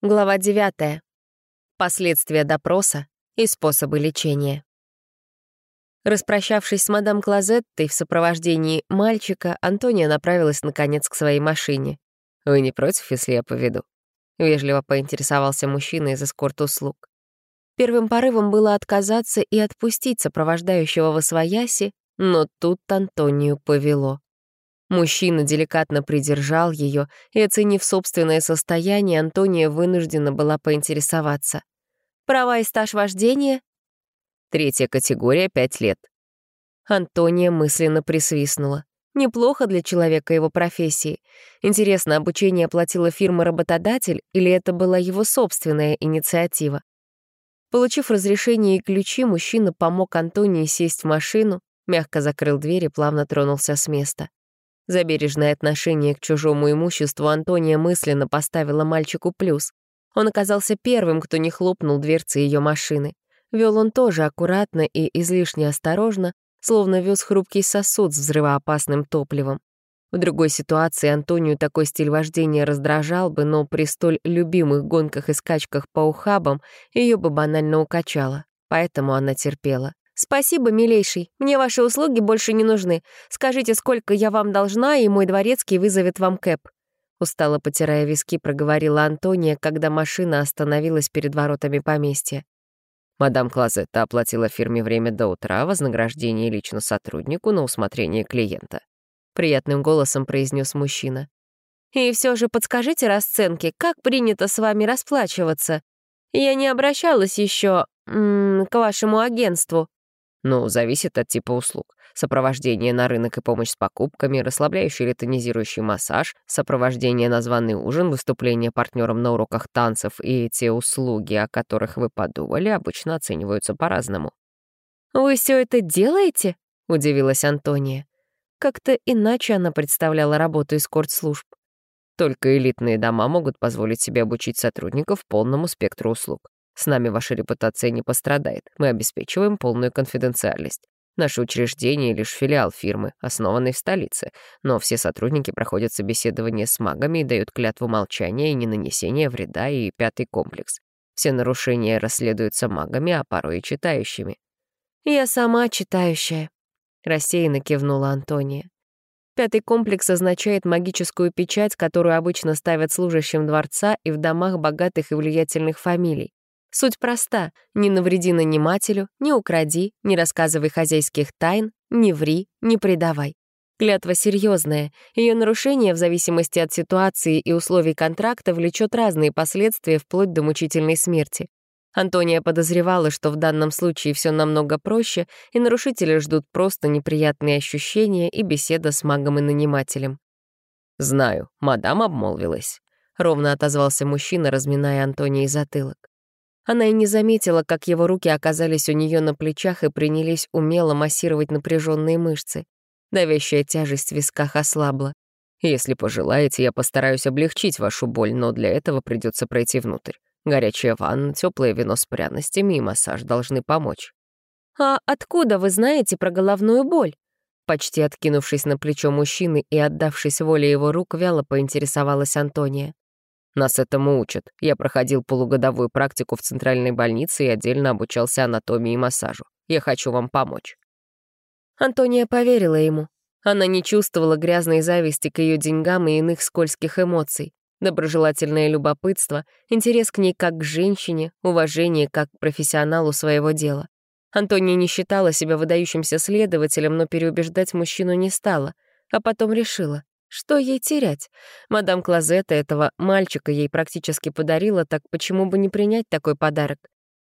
Глава 9. Последствия допроса и способы лечения. Распрощавшись с мадам Клозеттой в сопровождении мальчика, Антония направилась, наконец, к своей машине. «Вы не против, если я поведу?» — вежливо поинтересовался мужчина из эскорт-услуг. Первым порывом было отказаться и отпустить сопровождающего в освояси, но тут Антонию повело. Мужчина деликатно придержал ее, и, оценив собственное состояние, Антония вынуждена была поинтересоваться. «Права и стаж вождения?» «Третья категория — пять лет». Антония мысленно присвистнула. Неплохо для человека его профессии. Интересно, обучение оплатила фирма-работодатель или это была его собственная инициатива? Получив разрешение и ключи, мужчина помог Антонии сесть в машину, мягко закрыл дверь и плавно тронулся с места. За бережное отношение к чужому имуществу Антония мысленно поставила мальчику плюс. Он оказался первым, кто не хлопнул дверцы ее машины. Вел он тоже аккуратно и излишне осторожно, словно вез хрупкий сосуд с взрывоопасным топливом. В другой ситуации Антонию такой стиль вождения раздражал бы, но при столь любимых гонках и скачках по ухабам ее бы банально укачало, поэтому она терпела. «Спасибо, милейший. Мне ваши услуги больше не нужны. Скажите, сколько я вам должна, и мой дворецкий вызовет вам кэп». Устало потирая виски, проговорила Антония, когда машина остановилась перед воротами поместья. Мадам Клозетта оплатила фирме время до утра, вознаграждение лично сотруднику на усмотрение клиента. Приятным голосом произнес мужчина. «И все же подскажите расценки, как принято с вами расплачиваться? Я не обращалась еще к вашему агентству». Ну, зависит от типа услуг. Сопровождение на рынок и помощь с покупками, расслабляющий или тонизирующий массаж, сопровождение на званый ужин, выступление партнером на уроках танцев и те услуги, о которых вы подумали, обычно оцениваются по-разному. «Вы все это делаете?» — удивилась Антония. Как-то иначе она представляла работу эскорт-служб. Только элитные дома могут позволить себе обучить сотрудников полному спектру услуг. С нами ваша репутация не пострадает. Мы обеспечиваем полную конфиденциальность. Наше учреждение — лишь филиал фирмы, основанной в столице, но все сотрудники проходят собеседование с магами и дают клятву молчания и ненанесения вреда и пятый комплекс. Все нарушения расследуются магами, а порой и читающими. «Я сама читающая», — рассеянно кивнула Антония. Пятый комплекс означает магическую печать, которую обычно ставят служащим дворца и в домах богатых и влиятельных фамилий. Суть проста — не навреди нанимателю, не укради, не рассказывай хозяйских тайн, не ври, не предавай. Клятва серьезная, ее нарушение в зависимости от ситуации и условий контракта влечет разные последствия вплоть до мучительной смерти. Антония подозревала, что в данном случае все намного проще, и нарушители ждут просто неприятные ощущения и беседа с магом и нанимателем. «Знаю, мадам обмолвилась», — ровно отозвался мужчина, разминая Антонии затылок. Она и не заметила, как его руки оказались у нее на плечах и принялись умело массировать напряженные мышцы. Давящая тяжесть в висках ослабла. «Если пожелаете, я постараюсь облегчить вашу боль, но для этого придется пройти внутрь. Горячая ванна, теплое вино с пряностями и массаж должны помочь». «А откуда вы знаете про головную боль?» Почти откинувшись на плечо мужчины и отдавшись воле его рук, вяло поинтересовалась Антония. Нас этому учат. Я проходил полугодовую практику в центральной больнице и отдельно обучался анатомии и массажу. Я хочу вам помочь». Антония поверила ему. Она не чувствовала грязной зависти к ее деньгам и иных скользких эмоций. Доброжелательное любопытство, интерес к ней как к женщине, уважение как к профессионалу своего дела. Антония не считала себя выдающимся следователем, но переубеждать мужчину не стала, а потом решила. Что ей терять? Мадам Клозетта этого мальчика ей практически подарила, так почему бы не принять такой подарок?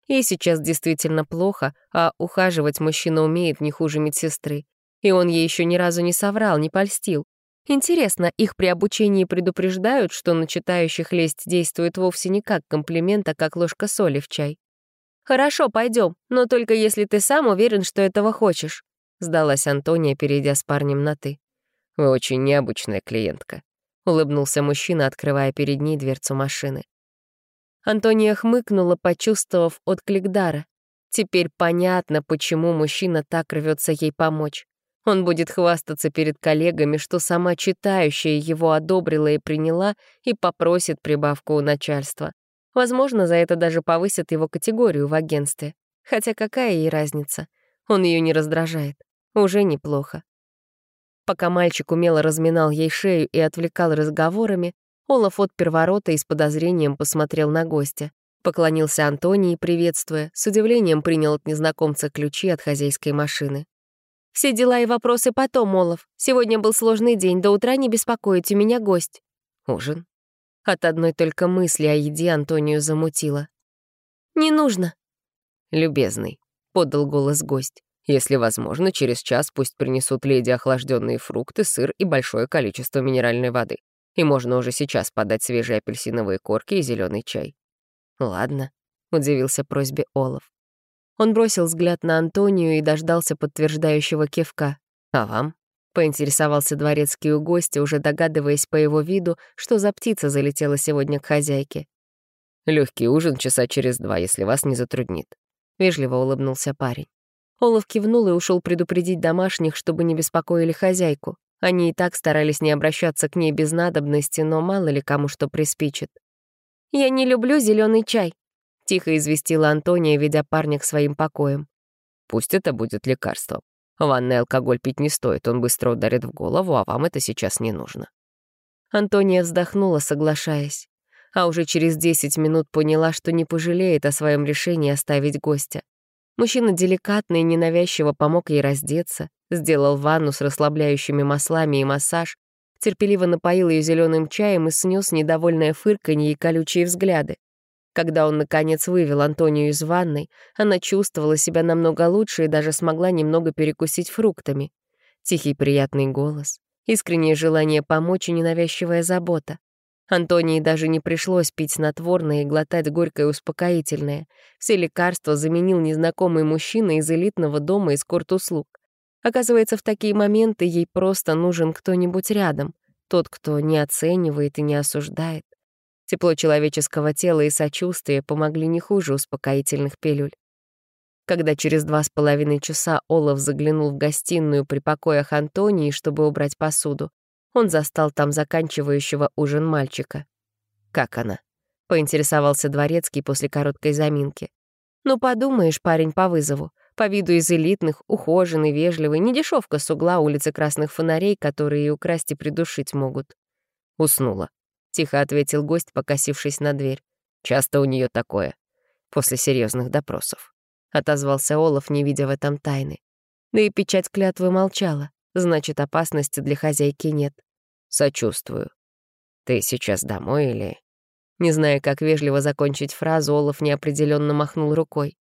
Ей сейчас действительно плохо, а ухаживать мужчина умеет не хуже медсестры. И он ей еще ни разу не соврал, не польстил. Интересно, их при обучении предупреждают, что на читающих лесть действует вовсе не как комплимент, а как ложка соли в чай. «Хорошо, пойдем, но только если ты сам уверен, что этого хочешь», — сдалась Антония, перейдя с парнем на «ты». Вы очень необычная клиентка», — улыбнулся мужчина, открывая перед ней дверцу машины. Антония хмыкнула, почувствовав отклик дара. Теперь понятно, почему мужчина так рвется ей помочь. Он будет хвастаться перед коллегами, что сама читающая его одобрила и приняла, и попросит прибавку у начальства. Возможно, за это даже повысят его категорию в агентстве. Хотя какая ей разница? Он ее не раздражает. Уже неплохо. Пока мальчик умело разминал ей шею и отвлекал разговорами, Олаф отпер ворота и с подозрением посмотрел на гостя. Поклонился Антонии, приветствуя, с удивлением принял от незнакомца ключи от хозяйской машины. «Все дела и вопросы потом, Олаф. Сегодня был сложный день, до утра не беспокоить, у меня гость». «Ужин?» От одной только мысли о еде Антонию замутило. «Не нужно». «Любезный», — подал голос гость. «Если возможно, через час пусть принесут леди охлажденные фрукты, сыр и большое количество минеральной воды. И можно уже сейчас подать свежие апельсиновые корки и зеленый чай». «Ладно», — удивился просьбе Олаф. Он бросил взгляд на Антонию и дождался подтверждающего кивка. «А вам?» Поинтересовался дворецкий у гостя, уже догадываясь по его виду, что за птица залетела сегодня к хозяйке. Легкий ужин часа через два, если вас не затруднит. Вежливо улыбнулся парень. Олаф кивнул и ушел предупредить домашних, чтобы не беспокоили хозяйку. Они и так старались не обращаться к ней без надобности, но мало ли кому что приспичит. «Я не люблю зеленый чай», — тихо известила Антония, ведя парня к своим покоям. «Пусть это будет лекарством. Ванный алкоголь пить не стоит, он быстро ударит в голову, а вам это сейчас не нужно». Антония вздохнула, соглашаясь. А уже через 10 минут поняла, что не пожалеет о своем решении оставить гостя. Мужчина деликатно и ненавязчиво помог ей раздеться, сделал ванну с расслабляющими маслами и массаж, терпеливо напоил ее зеленым чаем и снес недовольное фырканье и колючие взгляды. Когда он, наконец, вывел Антонию из ванной, она чувствовала себя намного лучше и даже смогла немного перекусить фруктами. Тихий приятный голос, искреннее желание помочь и ненавязчивая забота. Антонии даже не пришлось пить снотворное и глотать горькое успокоительное. Все лекарства заменил незнакомый мужчина из элитного дома из услуг. Оказывается, в такие моменты ей просто нужен кто-нибудь рядом, тот, кто не оценивает и не осуждает. Тепло человеческого тела и сочувствие помогли не хуже успокоительных пилюль. Когда через два с половиной часа Олаф заглянул в гостиную при покоях Антонии, чтобы убрать посуду, он застал там заканчивающего ужин мальчика. «Как она?» — поинтересовался дворецкий после короткой заминки. «Ну, подумаешь, парень по вызову. По виду из элитных, ухоженный, вежливый, не дешевка с угла улицы красных фонарей, которые и украсть и придушить могут». Уснула тихо ответил гость, покосившись на дверь. Часто у нее такое. После серьезных допросов. Отозвался Олаф, не видя в этом тайны. Да и печать клятвы молчала. Значит, опасности для хозяйки нет. Сочувствую. Ты сейчас домой или... Не зная, как вежливо закончить фразу, Олаф неопределенно махнул рукой.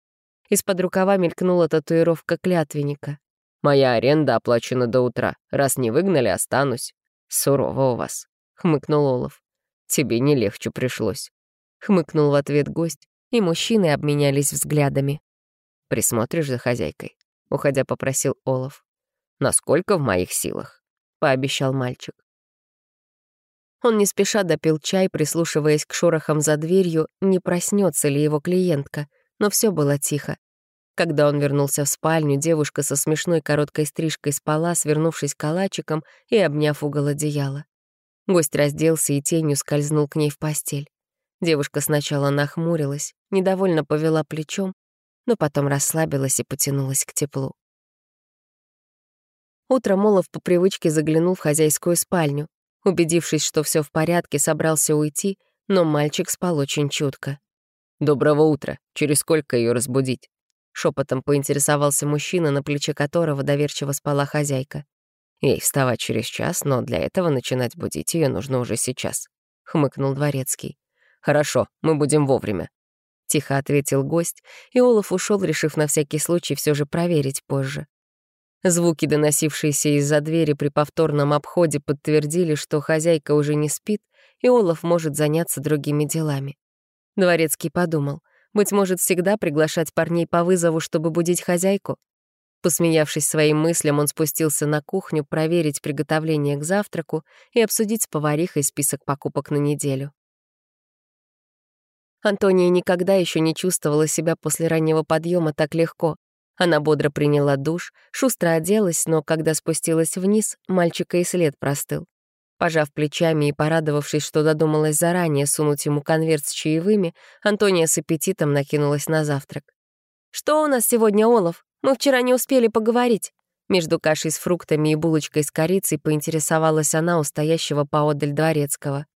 Из-под рукава мелькнула татуировка клятвенника. «Моя аренда оплачена до утра. Раз не выгнали, останусь. Сурово у вас», — хмыкнул Олаф. Тебе не легче пришлось». Хмыкнул в ответ гость, и мужчины обменялись взглядами. «Присмотришь за хозяйкой?» — уходя попросил Олаф. «Насколько в моих силах?» — пообещал мальчик. Он не спеша допил чай, прислушиваясь к шорохам за дверью, не проснется ли его клиентка, но все было тихо. Когда он вернулся в спальню, девушка со смешной короткой стрижкой спала, свернувшись калачиком и обняв угол одеяла. Гость разделся и тенью скользнул к ней в постель. Девушка сначала нахмурилась, недовольно повела плечом, но потом расслабилась и потянулась к теплу. Утром Молов по привычке заглянул в хозяйскую спальню. Убедившись, что все в порядке, собрался уйти, но мальчик спал очень чутко. «Доброго утра. Через сколько ее разбудить?» Шепотом поинтересовался мужчина, на плече которого доверчиво спала хозяйка. Ей вставать через час, но для этого начинать будить ее нужно уже сейчас», — хмыкнул дворецкий. «Хорошо, мы будем вовремя», — тихо ответил гость, и Олаф ушел, решив на всякий случай все же проверить позже. Звуки, доносившиеся из-за двери при повторном обходе, подтвердили, что хозяйка уже не спит, и Олаф может заняться другими делами. Дворецкий подумал, быть может, всегда приглашать парней по вызову, чтобы будить хозяйку? Посмеявшись своим мыслям, он спустился на кухню проверить приготовление к завтраку и обсудить с поварихой список покупок на неделю. Антония никогда еще не чувствовала себя после раннего подъема так легко. Она бодро приняла душ, шустро оделась, но когда спустилась вниз, мальчика и след простыл. Пожав плечами и порадовавшись, что додумалась заранее сунуть ему конверт с чаевыми, Антония с аппетитом накинулась на завтрак. «Что у нас сегодня, Олаф? Мы вчера не успели поговорить». Между кашей с фруктами и булочкой с корицей поинтересовалась она у стоящего поодаль дворецкого.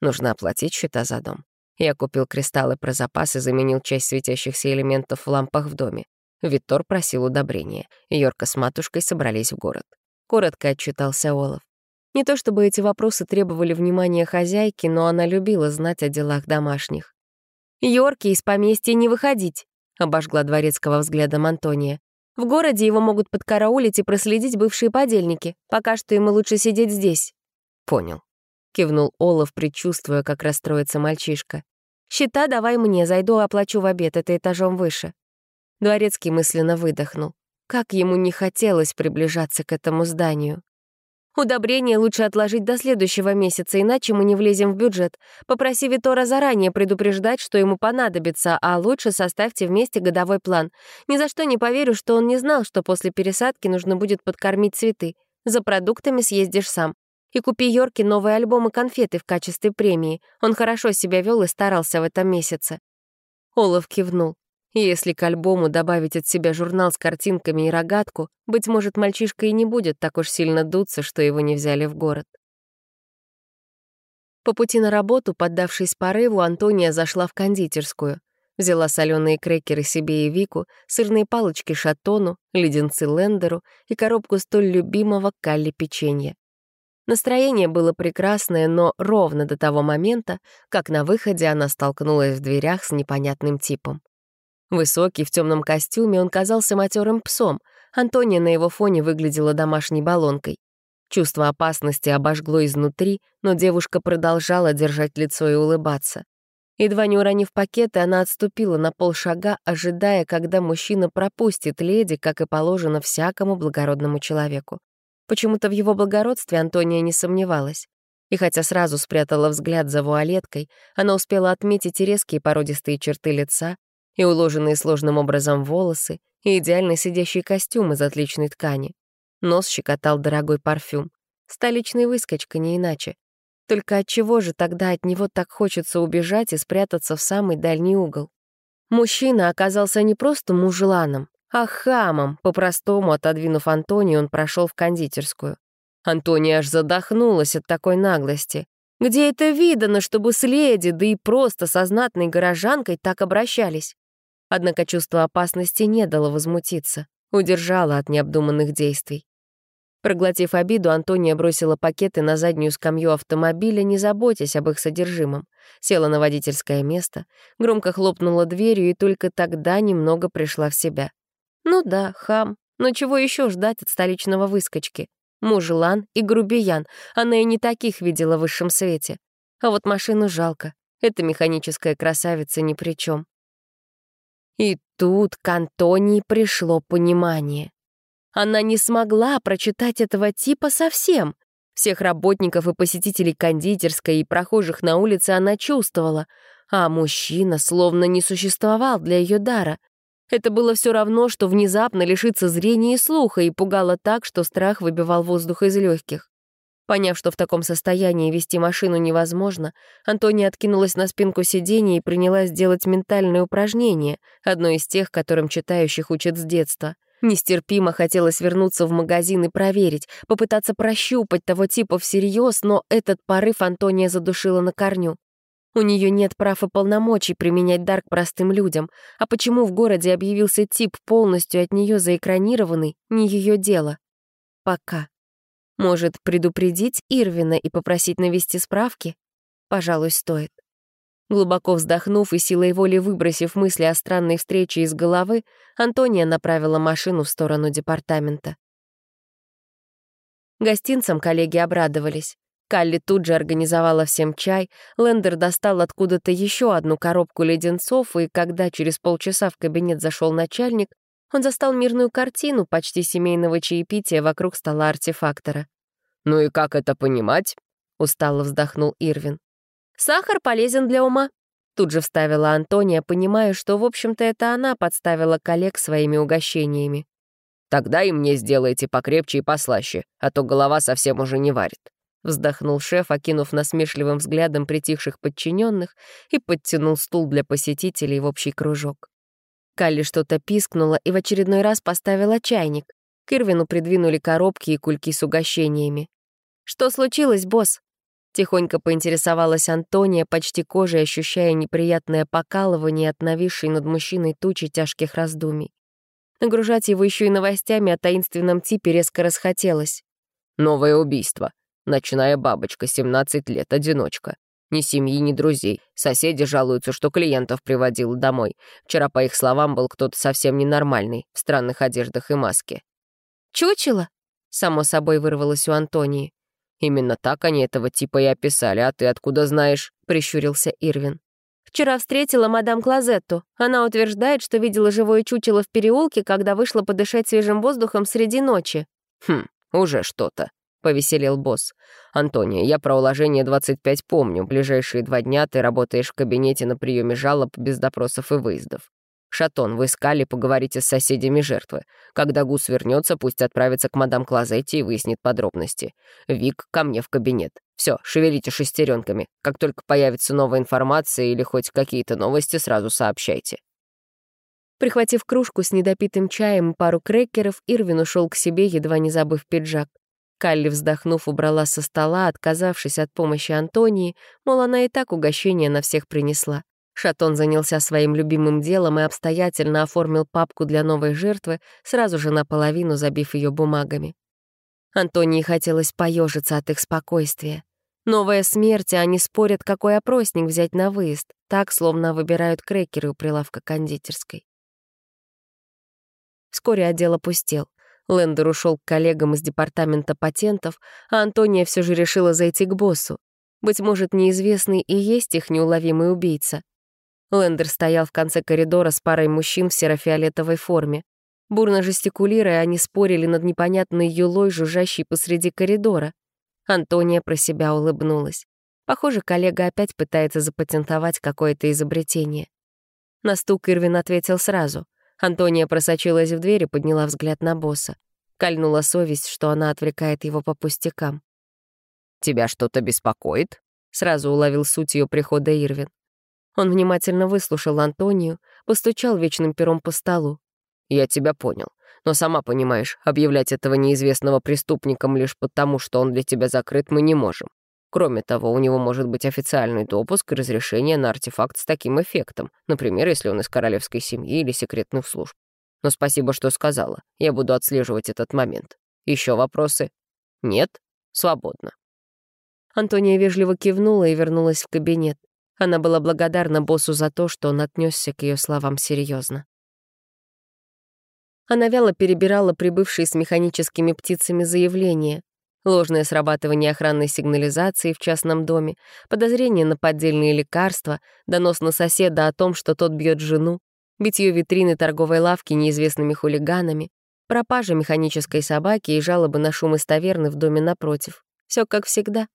«Нужно оплатить счета за дом. Я купил кристаллы про запас и заменил часть светящихся элементов в лампах в доме. Виттор просил удобрения. Йорка с матушкой собрались в город. Коротко отчитался Олаф. Не то чтобы эти вопросы требовали внимания хозяйки, но она любила знать о делах домашних. «Йорки из поместья не выходить», — обожгла дворецкого взглядом Антония. «В городе его могут подкараулить и проследить бывшие подельники. Пока что ему лучше сидеть здесь». «Понял», — кивнул Олаф, предчувствуя, как расстроится мальчишка. «Счета давай мне, зайду оплачу в обед, это этажом выше». Дворецкий мысленно выдохнул. Как ему не хотелось приближаться к этому зданию. Удобрение лучше отложить до следующего месяца, иначе мы не влезем в бюджет. Попроси Витора заранее предупреждать, что ему понадобится, а лучше составьте вместе годовой план. Ни за что не поверю, что он не знал, что после пересадки нужно будет подкормить цветы. За продуктами съездишь сам. И купи Йорке новые альбомы конфеты в качестве премии. Он хорошо себя вел и старался в этом месяце. Олаф кивнул. Если к альбому добавить от себя журнал с картинками и рогатку, быть может, мальчишка и не будет так уж сильно дуться, что его не взяли в город. По пути на работу, поддавшись порыву, Антония зашла в кондитерскую. Взяла соленые крекеры себе и Вику, сырные палочки шатону, леденцы лендеру и коробку столь любимого калли печенья. Настроение было прекрасное, но ровно до того момента, как на выходе она столкнулась в дверях с непонятным типом. Высокий, в темном костюме, он казался матерым псом. Антония на его фоне выглядела домашней баллонкой. Чувство опасности обожгло изнутри, но девушка продолжала держать лицо и улыбаться. Едва не уронив пакеты, она отступила на полшага, ожидая, когда мужчина пропустит леди, как и положено всякому благородному человеку. Почему-то в его благородстве Антония не сомневалась. И хотя сразу спрятала взгляд за вуалеткой, она успела отметить и резкие породистые черты лица, и уложенные сложным образом волосы, и идеально сидящий костюм из отличной ткани. Нос щекотал дорогой парфюм. Столичный выскочка, не иначе. Только от чего же тогда от него так хочется убежать и спрятаться в самый дальний угол? Мужчина оказался не просто мужланом, а хамом, по-простому отодвинув Антонию, он прошел в кондитерскую. Антония аж задохнулась от такой наглости. Где это видано, чтобы с леди, да и просто со знатной горожанкой так обращались? Однако чувство опасности не дало возмутиться, удержало от необдуманных действий. Проглотив обиду, Антония бросила пакеты на заднюю скамью автомобиля, не заботясь об их содержимом. Села на водительское место, громко хлопнула дверью и только тогда немного пришла в себя. Ну да, хам, но чего еще ждать от столичного выскочки? Мужлан и грубиян, она и не таких видела в высшем свете. А вот машину жалко, эта механическая красавица ни при чем. И тут к Антонии пришло понимание. Она не смогла прочитать этого типа совсем. Всех работников и посетителей кондитерской и прохожих на улице она чувствовала, а мужчина словно не существовал для ее дара. Это было все равно, что внезапно лишиться зрения и слуха, и пугало так, что страх выбивал воздух из легких. Поняв, что в таком состоянии вести машину невозможно, Антония откинулась на спинку сиденья и принялась делать ментальное упражнение, одно из тех, которым читающих учат с детства. Нестерпимо хотелось вернуться в магазин и проверить, попытаться прощупать того типа всерьез, но этот порыв Антония задушила на корню. У нее нет прав и полномочий применять дар к простым людям, а почему в городе объявился тип полностью от нее заэкранированный, не ее дело. Пока. Может, предупредить Ирвина и попросить навести справки? Пожалуй, стоит. Глубоко вздохнув и силой воли выбросив мысли о странной встрече из головы, Антония направила машину в сторону департамента. Гостинцам коллеги обрадовались. Калли тут же организовала всем чай, Лендер достал откуда-то еще одну коробку леденцов, и когда через полчаса в кабинет зашел начальник, он застал мирную картину почти семейного чаепития вокруг стола артефактора. «Ну и как это понимать?» — устало вздохнул Ирвин. «Сахар полезен для ума», — тут же вставила Антония, понимая, что, в общем-то, это она подставила коллег своими угощениями. «Тогда и мне сделайте покрепче и послаще, а то голова совсем уже не варит». — вздохнул шеф, окинув насмешливым взглядом притихших подчиненных и подтянул стул для посетителей в общий кружок. Калли что-то пискнула и в очередной раз поставила чайник. К Ирвину придвинули коробки и кульки с угощениями. «Что случилось, босс?» Тихонько поинтересовалась Антония, почти кожей ощущая неприятное покалывание от нависшей над мужчиной тучи тяжких раздумий. Нагружать его еще и новостями о таинственном типе резко расхотелось. «Новое убийство. Ночная бабочка, 17 лет, одиночка. Ни семьи, ни друзей. Соседи жалуются, что клиентов приводил домой. Вчера, по их словам, был кто-то совсем ненормальный, в странных одеждах и маске. «Чучело?» — само собой вырвалось у Антонии. «Именно так они этого типа и описали, а ты откуда знаешь?» — прищурился Ирвин. «Вчера встретила мадам Клозетту. Она утверждает, что видела живое чучело в переулке, когда вышла подышать свежим воздухом среди ночи». «Хм, уже что-то», — повеселел босс. «Антония, я про уложение 25 помню. Ближайшие два дня ты работаешь в кабинете на приеме жалоб без допросов и выездов. «Шатон, вы искали, поговорите с соседями жертвы. Когда Гус вернется, пусть отправится к мадам Клозетти и выяснит подробности. Вик, ко мне в кабинет. Все, шевелите шестеренками. Как только появится новая информация или хоть какие-то новости, сразу сообщайте». Прихватив кружку с недопитым чаем и пару крекеров, Ирвин ушел к себе, едва не забыв пиджак. Калли, вздохнув, убрала со стола, отказавшись от помощи Антонии, мол, она и так угощение на всех принесла. Шатон занялся своим любимым делом и обстоятельно оформил папку для новой жертвы, сразу же наполовину забив ее бумагами. Антонии хотелось поежиться от их спокойствия. Новая смерть, а они спорят, какой опросник взять на выезд, так, словно выбирают крекеры у прилавка кондитерской. Вскоре отдел опустел. Лендер ушел к коллегам из департамента патентов, а Антония все же решила зайти к боссу. Быть может, неизвестный и есть их неуловимый убийца. Лендер стоял в конце коридора с парой мужчин в серо-фиолетовой форме. Бурно жестикулируя, они спорили над непонятной юлой, жужжащей посреди коридора. Антония про себя улыбнулась. Похоже, коллега опять пытается запатентовать какое-то изобретение. На стук Ирвин ответил сразу. Антония просочилась в дверь и подняла взгляд на босса. Кольнула совесть, что она отвлекает его по пустякам. «Тебя что-то беспокоит?» Сразу уловил суть ее прихода Ирвин. Он внимательно выслушал Антонию, постучал вечным пером по столу. «Я тебя понял. Но сама понимаешь, объявлять этого неизвестного преступником лишь потому, что он для тебя закрыт, мы не можем. Кроме того, у него может быть официальный допуск и разрешение на артефакт с таким эффектом, например, если он из королевской семьи или секретных служб. Но спасибо, что сказала. Я буду отслеживать этот момент. Еще вопросы? Нет? Свободно. Антония вежливо кивнула и вернулась в кабинет. Она была благодарна боссу за то, что он отнесся к ее словам серьезно. Она вяло перебирала прибывшие с механическими птицами заявления. Ложное срабатывание охранной сигнализации в частном доме, подозрение на поддельные лекарства, донос на соседа о том, что тот бьет жену, битье витрины торговой лавки неизвестными хулиганами, пропажа механической собаки и жалобы на шум из таверны в доме напротив. Все как всегда.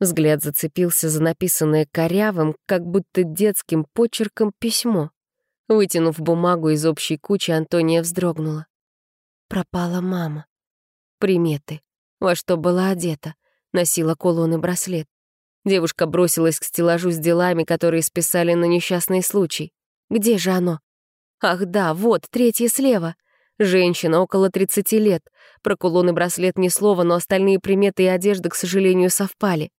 Взгляд зацепился за написанное корявым, как будто детским почерком письмо. Вытянув бумагу из общей кучи, Антония вздрогнула. Пропала мама. Приметы. Во что была одета. Носила кулон и браслет. Девушка бросилась к стеллажу с делами, которые списали на несчастный случай. Где же оно? Ах да, вот, третье слева. Женщина, около 30 лет. Про кулон и браслет ни слова, но остальные приметы и одежда, к сожалению, совпали.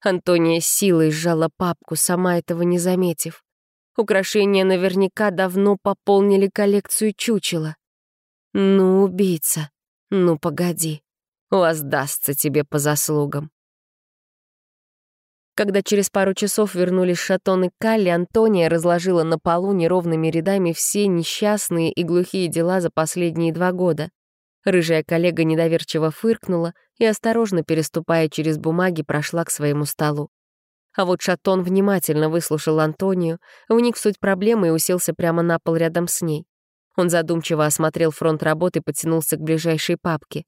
Антония силой сжала папку, сама этого не заметив. Украшения наверняка давно пополнили коллекцию чучела. Ну, убийца, ну погоди, воздастся тебе по заслугам. Когда через пару часов вернулись Шатон и Калли, Антония разложила на полу неровными рядами все несчастные и глухие дела за последние два года. Рыжая коллега недоверчиво фыркнула и, осторожно переступая через бумаги, прошла к своему столу. А вот Шатон внимательно выслушал Антонию, вник в суть проблемы и уселся прямо на пол рядом с ней. Он задумчиво осмотрел фронт работы и потянулся к ближайшей папке.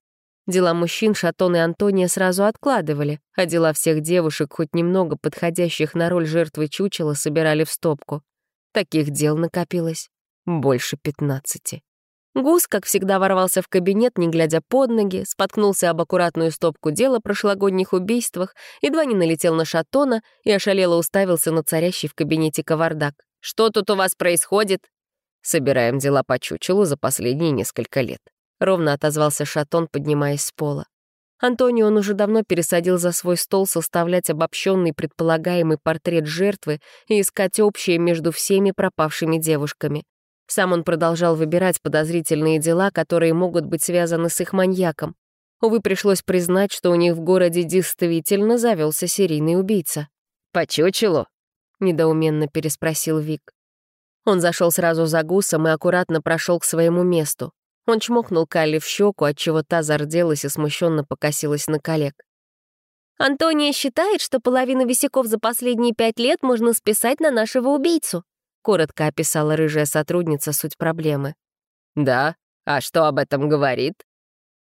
Дела мужчин Шатон и Антония сразу откладывали, а дела всех девушек, хоть немного подходящих на роль жертвы чучела, собирали в стопку. Таких дел накопилось больше пятнадцати. Гус, как всегда, ворвался в кабинет, не глядя под ноги, споткнулся об аккуратную стопку дела о прошлогодних убийствах, едва не налетел на Шатона и ошалело уставился на царящий в кабинете кавардак. «Что тут у вас происходит?» «Собираем дела по чучелу за последние несколько лет», — ровно отозвался Шатон, поднимаясь с пола. Антонио он уже давно пересадил за свой стол составлять обобщенный предполагаемый портрет жертвы и искать общее между всеми пропавшими девушками. Сам он продолжал выбирать подозрительные дела, которые могут быть связаны с их маньяком. Увы, пришлось признать, что у них в городе действительно завелся серийный убийца. «По чучелу?» — недоуменно переспросил Вик. Он зашел сразу за гусом и аккуратно прошел к своему месту. Он чмокнул Калли в щеку, отчего та зарделась и смущенно покосилась на коллег. «Антония считает, что половину висяков за последние пять лет можно списать на нашего убийцу», коротко описала рыжая сотрудница суть проблемы. «Да? А что об этом говорит?»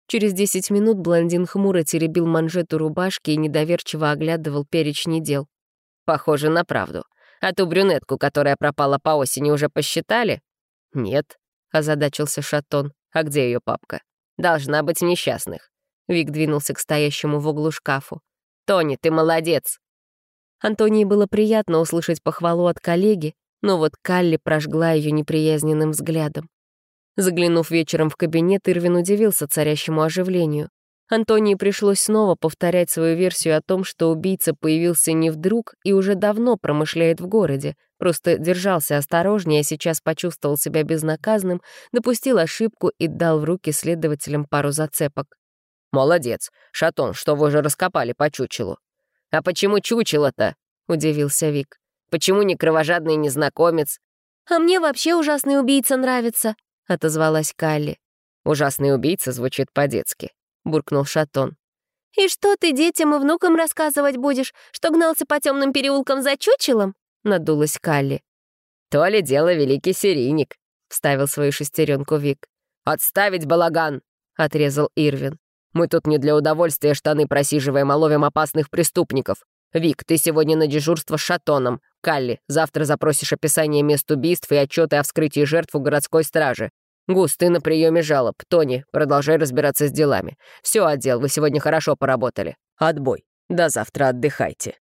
Через десять минут блондин хмуро теребил манжету рубашки и недоверчиво оглядывал перечни дел. «Похоже на правду. А ту брюнетку, которая пропала по осени, уже посчитали?» «Нет», — озадачился Шатон. «А где ее папка?» «Должна быть в несчастных». Вик двинулся к стоящему в углу шкафу. «Тони, ты молодец!» Антонии было приятно услышать похвалу от коллеги, но вот Калли прожгла ее неприязненным взглядом. Заглянув вечером в кабинет, Ирвин удивился царящему оживлению. Антонии пришлось снова повторять свою версию о том, что убийца появился не вдруг и уже давно промышляет в городе, просто держался осторожнее, а сейчас почувствовал себя безнаказанным, допустил ошибку и дал в руки следователям пару зацепок. «Молодец. Шатон, что вы уже раскопали по чучелу?» «А почему чучело-то?» — удивился Вик. Почему не кровожадный незнакомец?» «А мне вообще ужасный убийца нравится», — отозвалась Калли. «Ужасный убийца звучит по-детски», — буркнул Шатон. «И что ты детям и внукам рассказывать будешь, что гнался по темным переулкам за чучелом?» — надулась Калли. «То ли дело великий серийник», — вставил свою шестеренку Вик. «Отставить балаган!» — отрезал Ирвин. «Мы тут не для удовольствия штаны просиживаем, а ловим опасных преступников. Вик, ты сегодня на дежурство с Шатоном. Калли, завтра запросишь описание мест убийств и отчеты о вскрытии жертв у городской стражи. Гус, ты на приеме жалоб. Тони, продолжай разбираться с делами. Все, отдел, вы сегодня хорошо поработали. Отбой. До завтра отдыхайте.